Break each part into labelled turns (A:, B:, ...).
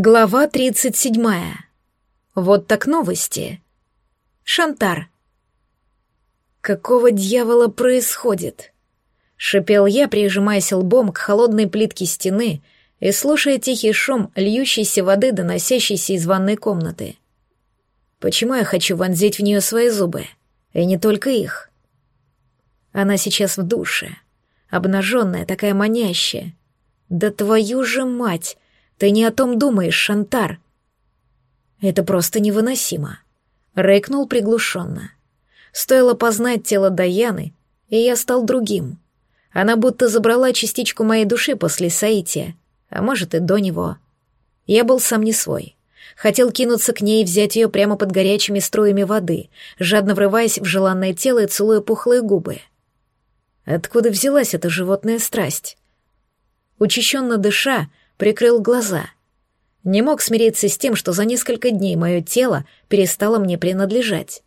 A: Глава 37. Вот так новости. Шантар. «Какого дьявола происходит?» — шипел я, прижимаясь лбом к холодной плитке стены и слушая тихий шум льющейся воды, доносящейся из ванной комнаты. «Почему я хочу вонзить в нее свои зубы? И не только их?» Она сейчас в душе, обнаженная, такая манящая. «Да твою же мать!» Ты не о том думаешь, Шантар. Это просто невыносимо. Рыкнул приглушенно. Стоило познать тело Даяны, и я стал другим. Она будто забрала частичку моей души после Саития, а может и до него. Я был сам не свой. Хотел кинуться к ней и взять ее прямо под горячими струями воды, жадно врываясь в желанное тело и целуя пухлые губы. Откуда взялась эта животная страсть? Учащенно дыша, прикрыл глаза. Не мог смириться с тем, что за несколько дней мое тело перестало мне принадлежать.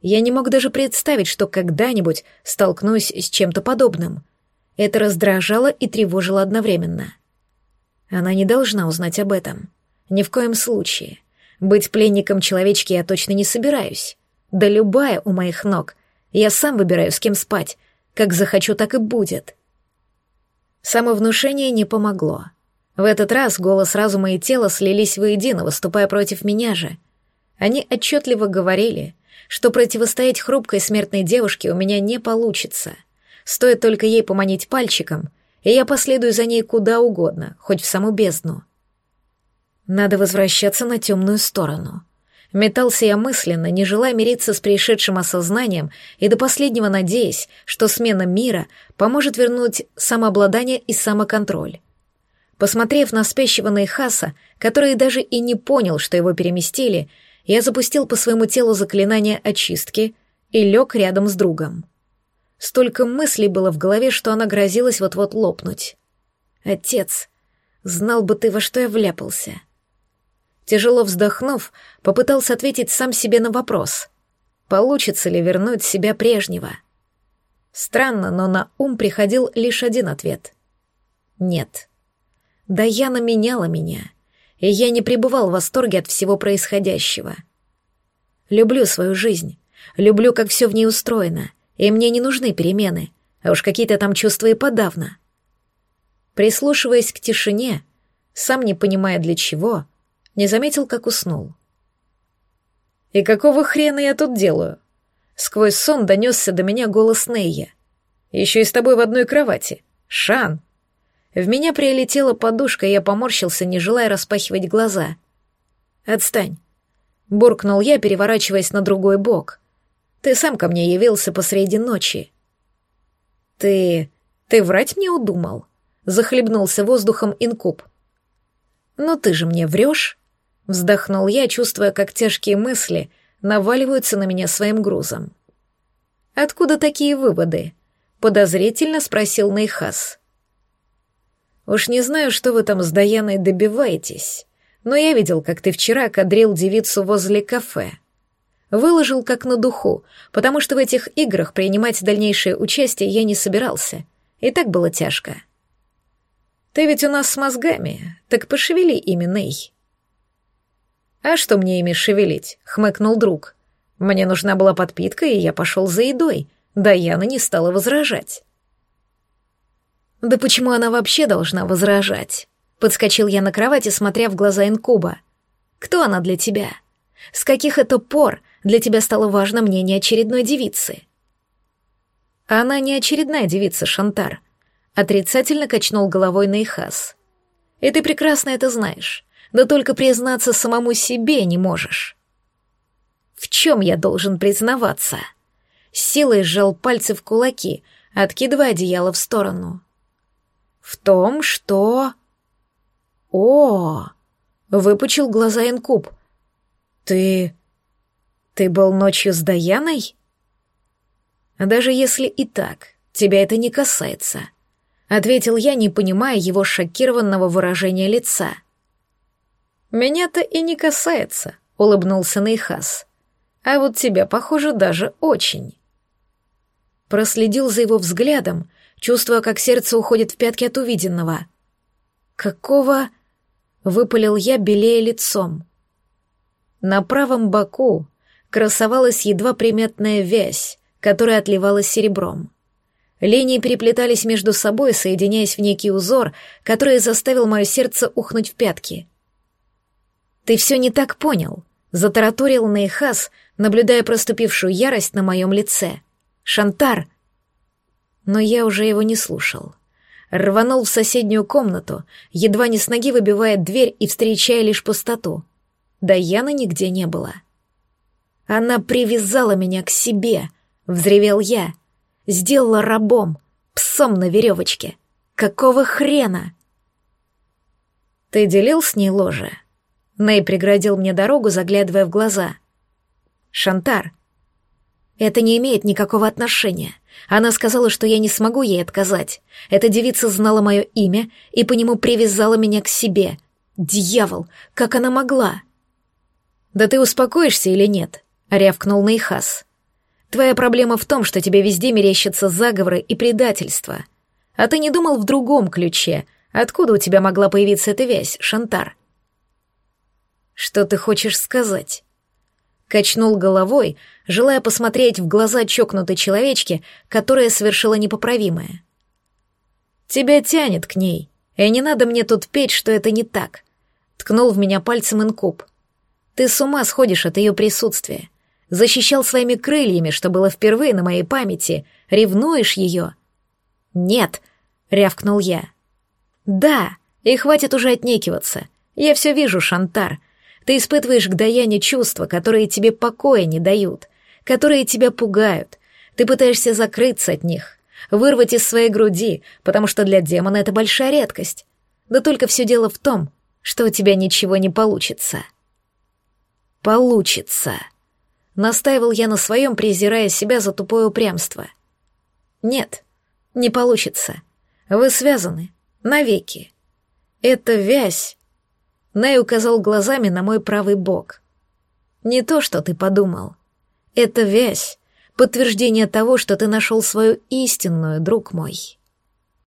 A: Я не мог даже представить, что когда-нибудь столкнусь с чем-то подобным. Это раздражало и тревожило одновременно. Она не должна узнать об этом. Ни в коем случае. Быть пленником человечки я точно не собираюсь. Да любая у моих ног. Я сам выбираю, с кем спать. Как захочу, так и будет. Самовнушение не помогло. В этот раз голос разума и тела слились воедино, выступая против меня же. Они отчетливо говорили, что противостоять хрупкой смертной девушке у меня не получится. Стоит только ей поманить пальчиком, и я последую за ней куда угодно, хоть в саму бездну. Надо возвращаться на темную сторону. Метался я мысленно, не желая мириться с пришедшим осознанием и до последнего надеясь, что смена мира поможет вернуть самообладание и самоконтроль. Посмотрев на спящего Нейхаса, который даже и не понял, что его переместили, я запустил по своему телу заклинание очистки и лег рядом с другом. Столько мыслей было в голове, что она грозилась вот-вот лопнуть. «Отец, знал бы ты, во что я вляпался». Тяжело вздохнув, попытался ответить сам себе на вопрос. Получится ли вернуть себя прежнего? Странно, но на ум приходил лишь один ответ. «Нет». Даяна меняла меня, и я не пребывал в восторге от всего происходящего. Люблю свою жизнь, люблю, как все в ней устроено, и мне не нужны перемены, а уж какие-то там чувства и подавно. Прислушиваясь к тишине, сам не понимая для чего, не заметил, как уснул. «И какого хрена я тут делаю?» Сквозь сон донесся до меня голос Нейя. «Еще и с тобой в одной кровати. Шан!» В меня прилетела подушка, и я поморщился, не желая распахивать глаза. «Отстань!» — буркнул я, переворачиваясь на другой бок. «Ты сам ко мне явился посреди ночи». «Ты... ты врать мне удумал?» — захлебнулся воздухом инкуб. «Ну ты же мне врешь?» — вздохнул я, чувствуя, как тяжкие мысли наваливаются на меня своим грузом. «Откуда такие выводы?» — подозрительно спросил Нейхас. Уж не знаю, что вы там с Даяной добиваетесь, но я видел, как ты вчера кадрил девицу возле кафе. Выложил как на духу, потому что в этих играх принимать дальнейшее участие я не собирался. И так было тяжко. Ты ведь у нас с мозгами, так пошевели ими, Ней. А что мне ими шевелить? хмыкнул друг. Мне нужна была подпитка, и я пошел за едой. Даяна не стала возражать. Да почему она вообще должна возражать? Подскочил я на кровати, смотря в глаза инкуба. Кто она для тебя? С каких это пор для тебя стало важно мнение очередной девицы? Она не очередная девица, Шантар. Отрицательно качнул головой Нейхас. И ты прекрасно это знаешь. Да только признаться самому себе не можешь. В чем я должен признаваться? силой сжал пальцы в кулаки, откидывая одеяло в сторону в том, что... О! Выпучил глаза Инкуб. Ты... Ты был ночью с Даяной? Даже если и так, тебя это не касается. Ответил я, не понимая его шокированного выражения лица. Меня-то и не касается, улыбнулся Нейхас. А вот тебя, похоже, даже очень. Проследил за его взглядом, чувствуя, как сердце уходит в пятки от увиденного. «Какого...» выпалил я, белее лицом. На правом боку красовалась едва приметная вязь, которая отливалась серебром. Линии переплетались между собой, соединяясь в некий узор, который заставил мое сердце ухнуть в пятки. «Ты все не так понял», — затараторил Нейхас, наблюдая проступившую ярость на моем лице. «Шантар!» Но я уже его не слушал. Рванул в соседнюю комнату, едва не с ноги выбивая дверь и встречая лишь пустоту. Да Яны нигде не было. «Она привязала меня к себе», — взревел я. «Сделала рабом, псом на веревочке. Какого хрена?» «Ты делил с ней ложе?» Ней преградил мне дорогу, заглядывая в глаза. «Шантар, это не имеет никакого отношения. Она сказала, что я не смогу ей отказать. Эта девица знала мое имя и по нему привязала меня к себе. Дьявол, как она могла?» «Да ты успокоишься или нет?» — рявкнул Нейхас. «Твоя проблема в том, что тебе везде мерещатся заговоры и предательства. А ты не думал в другом ключе. Откуда у тебя могла появиться эта вязь, Шантар?» «Что ты хочешь сказать?» Качнул головой, желая посмотреть в глаза чокнутой человечки, которая совершила непоправимое. «Тебя тянет к ней, и не надо мне тут петь, что это не так», — ткнул в меня пальцем инкуб. Ты с ума сходишь от ее присутствия. Защищал своими крыльями, что было впервые на моей памяти. Ревнуешь ее? Нет, рявкнул я. Да, и хватит уже отнекиваться. Я все вижу, Шантар. Ты испытываешь к Даяне чувства, которые тебе покоя не дают, которые тебя пугают. Ты пытаешься закрыться от них, вырвать из своей груди, потому что для демона это большая редкость. Да только все дело в том, что у тебя ничего не получится. «Получится!» Настаивал я на своем, презирая себя за тупое упрямство. «Нет, не получится. Вы связаны. Навеки. Это вязь...» Най указал глазами на мой правый бок. «Не то, что ты подумал. Это вязь, подтверждение того, что ты нашел свою истинную, друг мой».